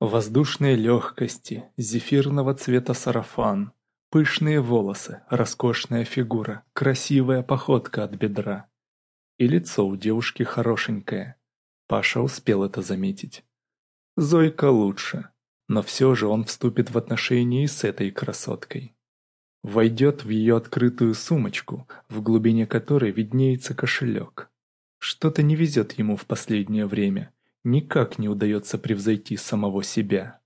Воздушной легкости, зефирного цвета сарафан, пышные волосы, роскошная фигура, красивая походка от бедра. И лицо у девушки хорошенькое. Паша успел это заметить. Зойка лучше, но все же он вступит в отношения и с этой красоткой. Войдет в ее открытую сумочку, в глубине которой виднеется кошелек. Что-то не везет ему в последнее время, никак не удается превзойти самого себя.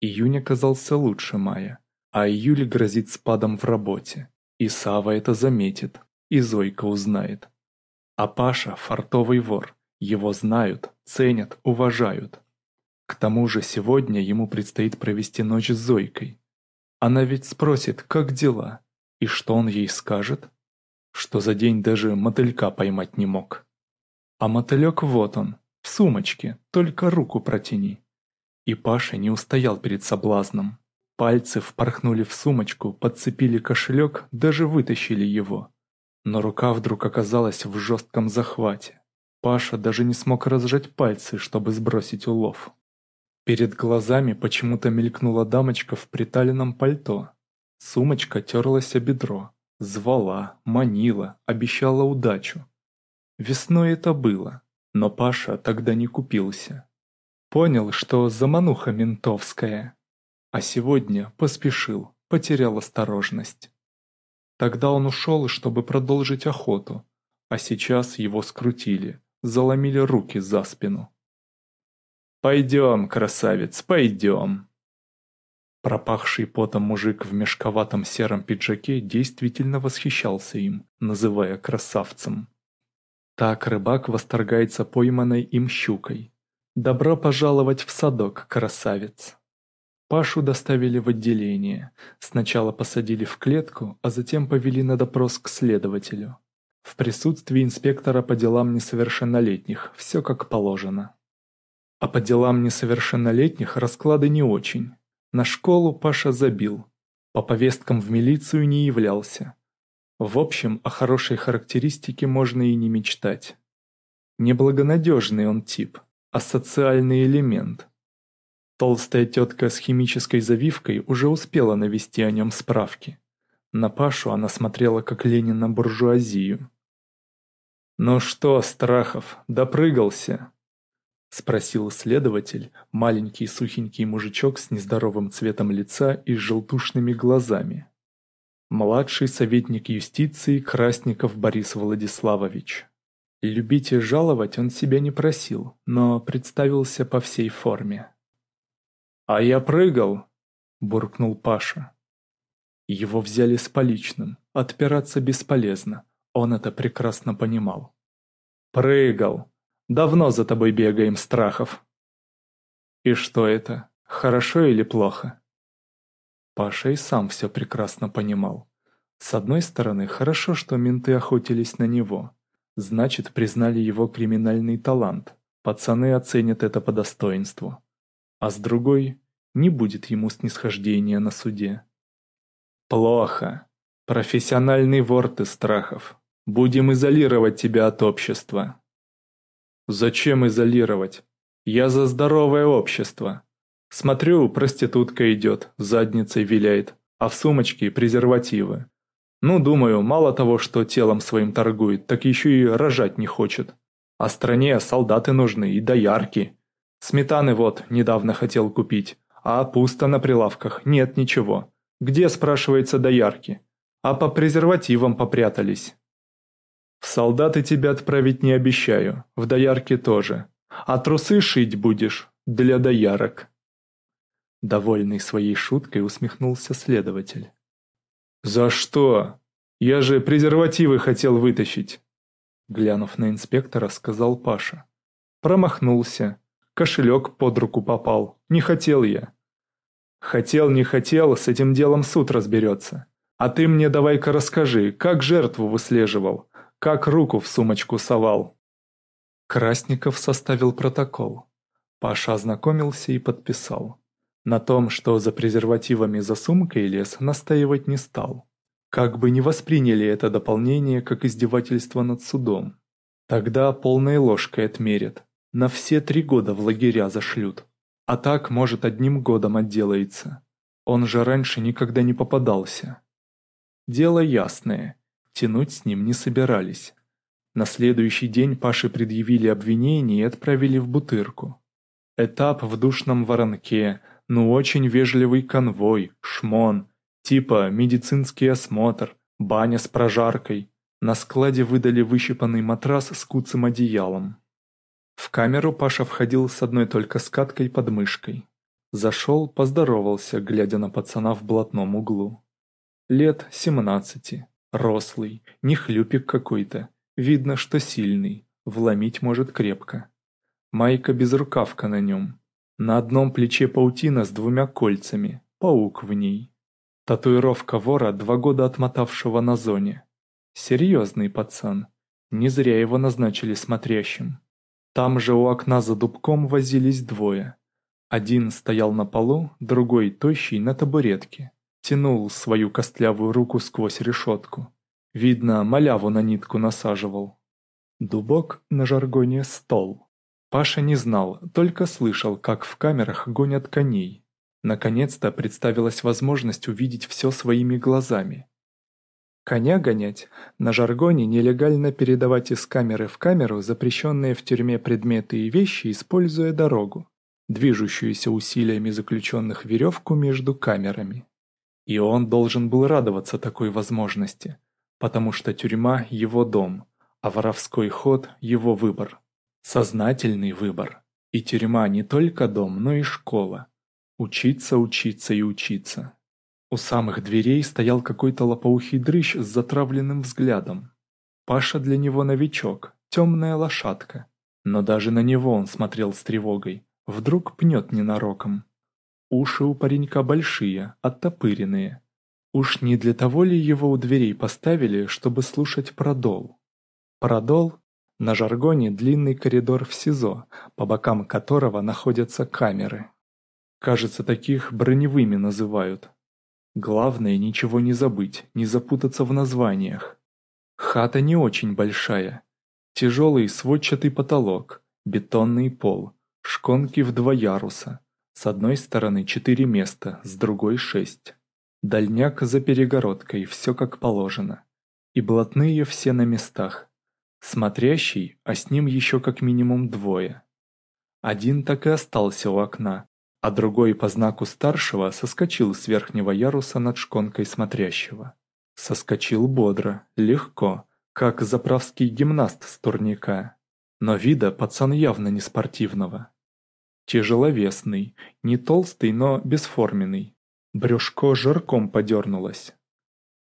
Июнь оказался лучше мая, а июль грозит спадом в работе. И Сава это заметит, и Зойка узнает. А Паша – фартовый вор, его знают, ценят, уважают. К тому же сегодня ему предстоит провести ночь с Зойкой. Она ведь спросит, как дела, и что он ей скажет? Что за день даже мотылька поймать не мог. А мотылек вот он, в сумочке, только руку протяни. И Паша не устоял перед соблазном. Пальцы впорхнули в сумочку, подцепили кошелек, даже вытащили его. Но рука вдруг оказалась в жестком захвате. Паша даже не смог разжать пальцы, чтобы сбросить улов. Перед глазами почему-то мелькнула дамочка в приталенном пальто. Сумочка терлась о бедро, звала, манила, обещала удачу. Весной это было, но Паша тогда не купился. Понял, что замануха ментовская. А сегодня поспешил, потерял осторожность. Тогда он ушел, чтобы продолжить охоту, а сейчас его скрутили, заломили руки за спину. «Пойдем, красавец, пойдем!» Пропахший потом мужик в мешковатом сером пиджаке действительно восхищался им, называя красавцем. Так рыбак восторгается пойманной им щукой. «Добро пожаловать в садок, красавец!» Пашу доставили в отделение. Сначала посадили в клетку, а затем повели на допрос к следователю. В присутствии инспектора по делам несовершеннолетних, все как положено. А по делам несовершеннолетних расклады не очень. На школу Паша забил. По повесткам в милицию не являлся. В общем, о хорошей характеристике можно и не мечтать. Неблагонадежный он тип, а социальный элемент. Толстая тетка с химической завивкой уже успела навести о нем справки. На Пашу она смотрела как Ленин на буржуазию. «Ну что, Страхов, допрыгался?» — спросил следователь, маленький сухенький мужичок с нездоровым цветом лица и желтушными глазами. Младший советник юстиции Красников Борис Владиславович. И жаловать он себя не просил, но представился по всей форме. «А я прыгал!» – буркнул Паша. Его взяли с поличным, отпираться бесполезно, он это прекрасно понимал. «Прыгал! Давно за тобой бегаем, Страхов!» «И что это, хорошо или плохо?» Паша и сам все прекрасно понимал. С одной стороны, хорошо, что менты охотились на него. Значит, признали его криминальный талант. Пацаны оценят это по достоинству. А с другой, не будет ему снисхождения на суде. Плохо. Профессиональный вор ты, Страхов. Будем изолировать тебя от общества. Зачем изолировать? Я за здоровое общество. Смотрю, проститутка идет, задницей виляет, а в сумочке презервативы. Ну, думаю, мало того, что телом своим торгует, так еще и рожать не хочет. А стране солдаты нужны и доярки. Сметаны вот недавно хотел купить, а пусто на прилавках, нет ничего. Где, спрашивается, доярки? А по презервативам попрятались. В солдаты тебя отправить не обещаю, в доярке тоже. А трусы шить будешь для доярок. Довольный своей шуткой усмехнулся следователь. «За что? Я же презервативы хотел вытащить!» Глянув на инспектора, сказал Паша. Промахнулся. Кошелек под руку попал. Не хотел я. Хотел, не хотел, с этим делом суд разберется. А ты мне давай-ка расскажи, как жертву выслеживал, как руку в сумочку совал. Красников составил протокол. Паша ознакомился и подписал. На том, что за презервативами за сумкой лез, настаивать не стал. Как бы не восприняли это дополнение как издевательство над судом. Тогда полной ложкой отмерят. На все три года в лагеря зашлют. А так, может, одним годом отделается. Он же раньше никогда не попадался. Дело ясное, тянуть с ним не собирались. На следующий день Паше предъявили обвинение и отправили в Бутырку. Этап в душном воронке, ну очень вежливый конвой, шмон, типа медицинский осмотр, баня с прожаркой. На складе выдали выщипанный матрас с куцым одеялом. В камеру Паша входил с одной только скаткой под мышкой. Зашел, поздоровался, глядя на пацана в блатном углу. Лет семнадцати, рослый, не хлюпик какой-то, видно, что сильный, вломить может крепко. Майка без рукавка на нем. На одном плече паутина с двумя кольцами, паук в ней. Татуировка вора, два года отмотавшего на зоне. Серьезный пацан. Не зря его назначили смотрящим. Там же у окна за дубком возились двое. Один стоял на полу, другой, тощий, на табуретке. Тянул свою костлявую руку сквозь решетку. Видно, маляву на нитку насаживал. Дубок на жаргоне «стол». Паша не знал, только слышал, как в камерах гонят коней. Наконец-то представилась возможность увидеть все своими глазами. Коня гонять, на жаргоне нелегально передавать из камеры в камеру запрещенные в тюрьме предметы и вещи, используя дорогу движущуюся усилиями заключенных веревку между камерами. И он должен был радоваться такой возможности, потому что тюрьма – его дом, а воровской ход – его выбор. Сознательный выбор. И тюрьма не только дом, но и школа. Учиться, учиться и учиться. У самых дверей стоял какой-то лопоухий дрыщ с затравленным взглядом. Паша для него новичок, темная лошадка. Но даже на него он смотрел с тревогой, Вдруг пнет ненароком. Уши у паренька большие, оттопыренные. Уж не для того ли его у дверей поставили, чтобы слушать продол? Продол – на жаргоне длинный коридор в СИЗО, по бокам которого находятся камеры. Кажется, таких броневыми называют. Главное ничего не забыть, не запутаться в названиях. Хата не очень большая. Тяжелый сводчатый потолок, бетонный пол – Шконки в два яруса. С одной стороны четыре места, с другой шесть. Дальняк за перегородкой, все как положено. И блатные все на местах. Смотрящий, а с ним еще как минимум двое. Один так и остался у окна, а другой по знаку старшего соскочил с верхнего яруса над шконкой смотрящего. Соскочил бодро, легко, как заправский гимнаст с турника. Но вида пацан явно не спортивного. Тяжеловесный, не толстый, но бесформенный. Брюшко жирком подернулось.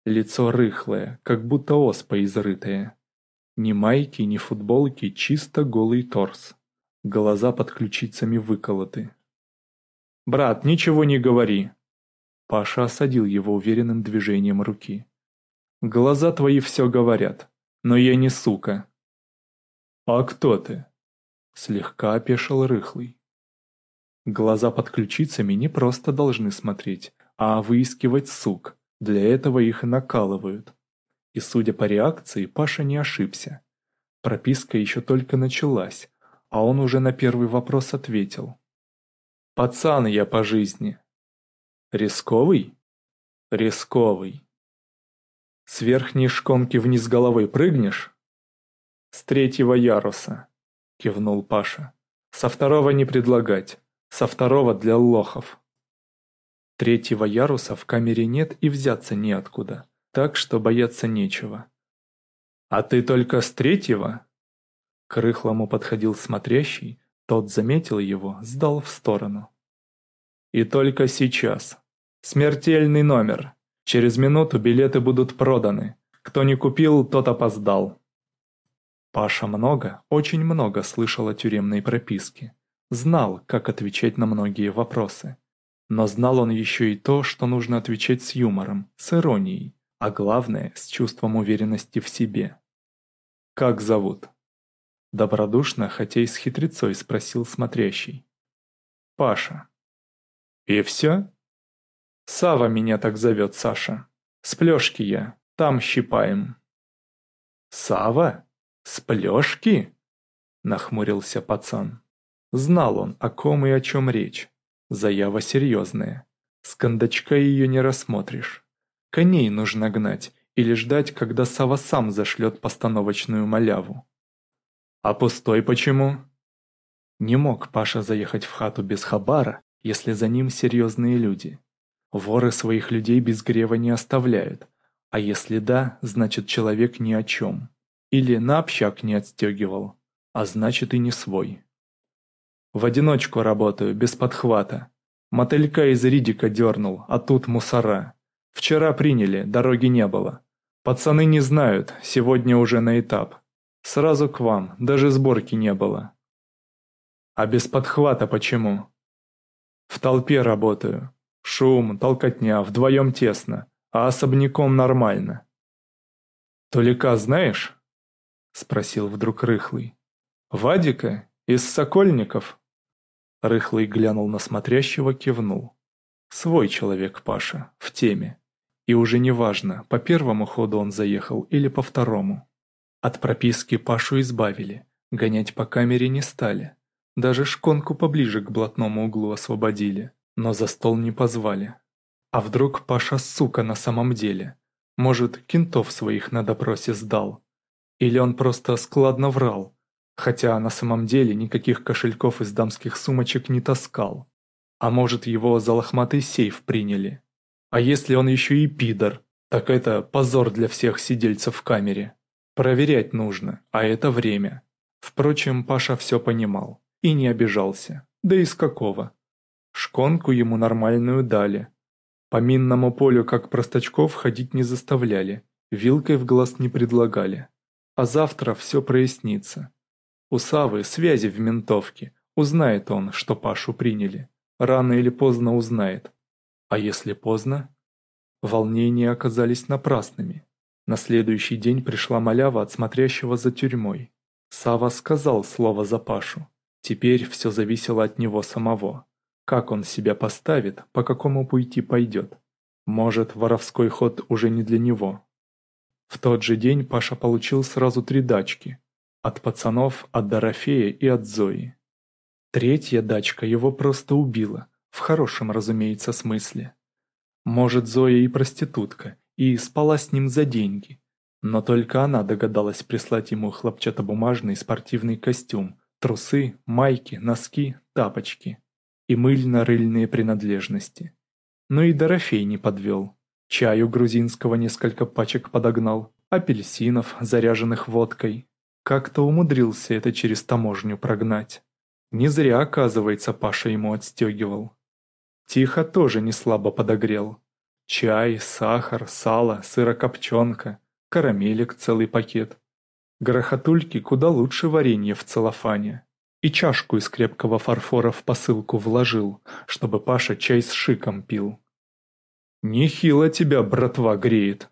Лицо рыхлое, как будто оспа изрытое. Ни майки, ни футболки, чисто голый торс. Глаза под ключицами выколоты. «Брат, ничего не говори!» Паша осадил его уверенным движением руки. «Глаза твои все говорят, но я не сука. «А кто ты?» Слегка опешил рыхлый. Глаза под ключицами не просто должны смотреть, а выискивать сук. Для этого их накалывают. И судя по реакции, Паша не ошибся. Прописка еще только началась, а он уже на первый вопрос ответил. «Пацан я по жизни». «Рисковый?» «Рисковый». «С верхней шконки вниз головой прыгнешь?» «С третьего яруса», — кивнул Паша. «Со второго не предлагать. Со второго для лохов». Третьего яруса в камере нет и взяться неоткуда, так что бояться нечего. «А ты только с третьего?» К рыхлому подходил смотрящий, тот заметил его, сдал в сторону. «И только сейчас. Смертельный номер. Через минуту билеты будут проданы. Кто не купил, тот опоздал». Паша много, очень много слышал о тюремной прописке. Знал, как отвечать на многие вопросы. Но знал он еще и то, что нужно отвечать с юмором, с иронией, а главное, с чувством уверенности в себе. «Как зовут?» Добродушно, хотя и с хитрецой, спросил смотрящий. «Паша». «И все?» «Сава меня так зовет, Саша. С я, там щипаем». «Сава?» «Сплёшки?» – нахмурился пацан. Знал он, о ком и о чем речь. Заява серьезная. С кондачка ее не рассмотришь. Коней нужно гнать или ждать, когда Сава сам зашлет постановочную маляву. А пустой почему? Не мог Паша заехать в хату без хабара, если за ним серьезные люди. Воры своих людей без грева не оставляют, а если да, значит человек ни о чем. Или на общак не отстегивал, а значит и не свой. В одиночку работаю, без подхвата. Мотылька из ридика дернул, а тут мусора. Вчера приняли, дороги не было. Пацаны не знают, сегодня уже на этап. Сразу к вам, даже сборки не было. А без подхвата почему? В толпе работаю. Шум, толкотня, вдвоем тесно, а особняком нормально. «Толика знаешь?» — спросил вдруг Рыхлый. «Вадика? Из Сокольников?» Рыхлый глянул на смотрящего, кивнул. «Свой человек, Паша, в теме. И уже не важно, по первому ходу он заехал или по второму. От прописки Пашу избавили, гонять по камере не стали. Даже шконку поближе к блатному углу освободили, но за стол не позвали. А вдруг Паша сука на самом деле? Может, кентов своих на допросе сдал? Или он просто складно врал, хотя на самом деле никаких кошельков из дамских сумочек не таскал? А может, его за лохматый сейф приняли? А если он еще и пидор, так это позор для всех сидельцев в камере. Проверять нужно, а это время. Впрочем, Паша все понимал и не обижался. Да из какого? Шконку ему нормальную дали. По минному полю, как простачков, ходить не заставляли, вилкой в глаз не предлагали. А завтра все прояснится. У Савы связи в ментовке, узнает он, что Пашу приняли. Рано или поздно узнает. А если поздно? Волнения оказались напрасными. На следующий день пришла малява от смотрящего за тюрьмой. Сава сказал слово за Пашу. Теперь все зависело от него самого. Как он себя поставит, по какому пути пойдет. Может, воровской ход уже не для него. В тот же день Паша получил сразу три дачки. От пацанов, от Дорофея и от Зои. Третья дачка его просто убила, в хорошем, разумеется, смысле. Может, Зоя и проститутка, и спала с ним за деньги. Но только она догадалась прислать ему хлопчатобумажный спортивный костюм, трусы, майки, носки, тапочки и мыльно-рыльные принадлежности. Но и Дорофей не подвел. Чаю грузинского несколько пачек подогнал, апельсинов, заряженных водкой. Как-то умудрился это через таможню прогнать. Не зря, оказывается, Паша ему отстегивал. Тихо тоже не слабо подогрел. Чай, сахар, сало, сырокопченка, карамелек целый пакет. Грохотульки куда лучше варенье в целлофане. И чашку из крепкого фарфора в посылку вложил, чтобы Паша чай с шиком пил. «Нехило тебя, братва, греет!»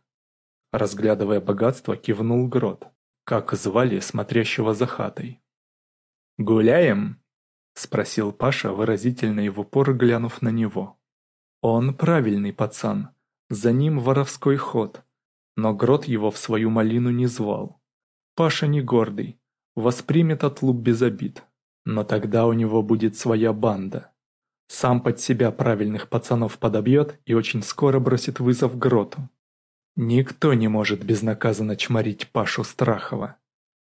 Разглядывая богатство, кивнул Грот, как звали смотрящего за хатой. «Гуляем?» — спросил Паша, выразительно и в упор глянув на него. Он правильный пацан, за ним воровской ход, но Грот его в свою малину не звал. Паша не гордый, воспримет отлуп без обид, но тогда у него будет своя банда. Сам под себя правильных пацанов подобьет и очень скоро бросит вызов Гроту. Никто не может безнаказанно чморить Пашу Страхова.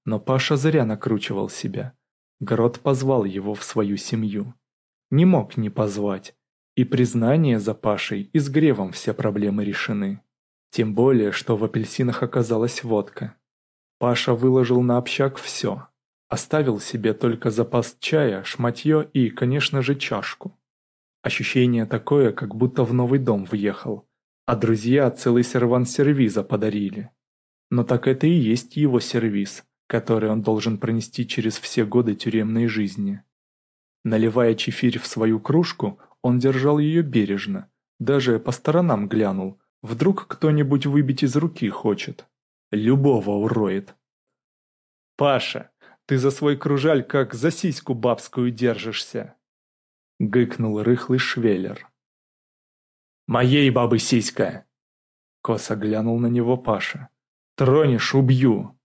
Но Паша зря накручивал себя. Грот позвал его в свою семью. Не мог не позвать. И признание за Пашей и с Гревом все проблемы решены. Тем более, что в апельсинах оказалась водка. Паша выложил на общак все. Оставил себе только запас чая, шматье и, конечно же, чашку. Ощущение такое, как будто в новый дом въехал, а друзья целый сервант сервиза подарили. Но так это и есть его сервиз, который он должен пронести через все годы тюремной жизни. Наливая чефирь в свою кружку, он держал ее бережно, даже по сторонам глянул, вдруг кто-нибудь выбить из руки хочет. Любого уроет. «Паша, ты за свой кружаль как за сиську бабскую держишься!» Гыкнул рыхлый швеллер. «Моей бабы сиська!» Косо глянул на него Паша. «Тронешь — убью!»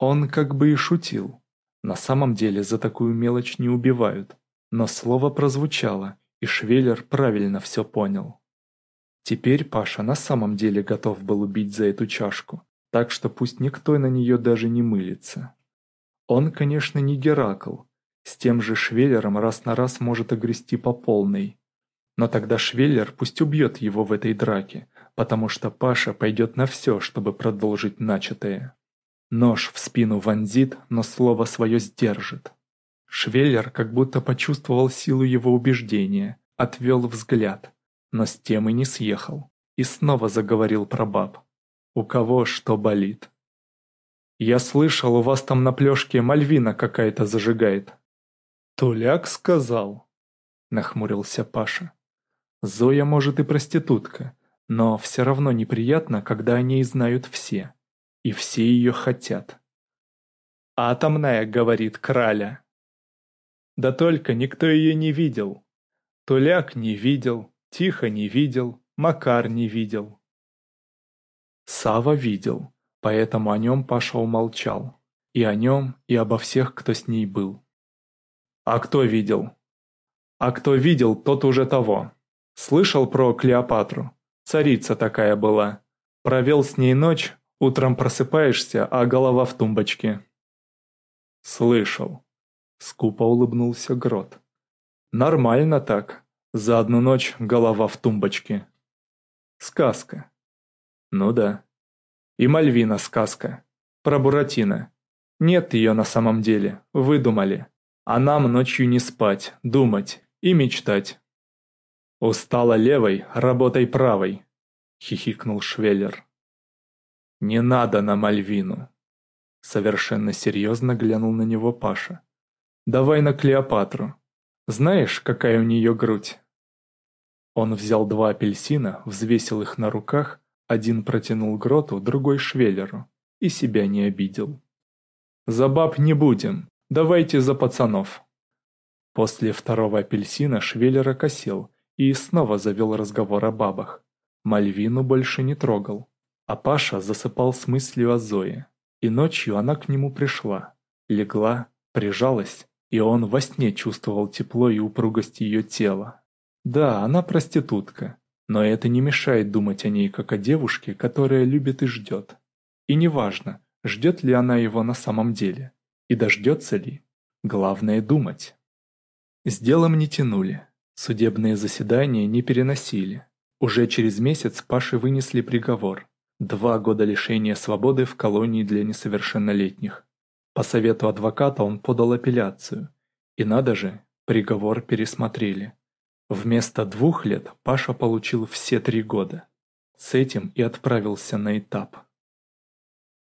Он как бы и шутил. На самом деле за такую мелочь не убивают. Но слово прозвучало, и Швеллер правильно все понял. Теперь Паша на самом деле готов был убить за эту чашку, так что пусть никто на нее даже не мылится. Он, конечно, не Геракл, с тем же Швеллером раз на раз может огрести по полной. Но тогда Швеллер пусть убьет его в этой драке, потому что Паша пойдет на все, чтобы продолжить начатое. Нож в спину вонзит, но слово свое сдержит. Швеллер как будто почувствовал силу его убеждения, отвел взгляд, но с темы не съехал и снова заговорил про баб. У кого что болит. «Я слышал, у вас там на плешке Мальвина какая-то зажигает». «Туляк сказал», — нахмурился Паша. «Зоя, может, и проститутка, но все равно неприятно, когда о ней знают все. И все ее хотят». «Атомная», — говорит Краля. «Да только никто ее не видел. Туляк не видел, Тихо не видел, Макар не видел. Сава видел, поэтому о нем Паша умолчал. И о нем, и обо всех, кто с ней был. А кто видел? А кто видел, тот уже того. Слышал про Клеопатру? Царица такая была. Провел с ней ночь, утром просыпаешься, а голова в тумбочке. Слышал. Скупо улыбнулся Грот. Нормально так. За одну ночь голова в тумбочке. Сказка. Ну да. И Мальвина сказка. Про Буратино. Нет ее на самом деле, выдумали. А нам ночью не спать, думать и мечтать. «Устала левой, работай правой», — хихикнул Швеллер. «Не надо на Мальвину», — совершенно серьезно глянул на него Паша. «Давай на Клеопатру. Знаешь, какая у нее грудь?» Он взял два апельсина, взвесил их на руках, один протянул Гроту, другой Швеллеру, и себя не обидел. «За баб не будем, давайте за пацанов». После второго апельсина Швеллер окосел и снова завел разговор о бабах. Мальвину больше не трогал, а Паша засыпал с мыслью о Зое. И ночью она к нему пришла, легла, прижалась, и он во сне чувствовал тепло и упругость ее тела. Да, она проститутка, но это не мешает думать о ней как о девушке, которая любит и ждет. И неважно, ждет ли она его на самом деле, и дождется ли. Главное думать. С делом не тянули, судебные заседания не переносили. Уже через месяц Паше вынесли приговор. Два года лишения свободы в колонии для несовершеннолетних. По совету адвоката он подал апелляцию. И надо же, приговор пересмотрели. Вместо двух лет Паша получил все три года. С этим и отправился на этап.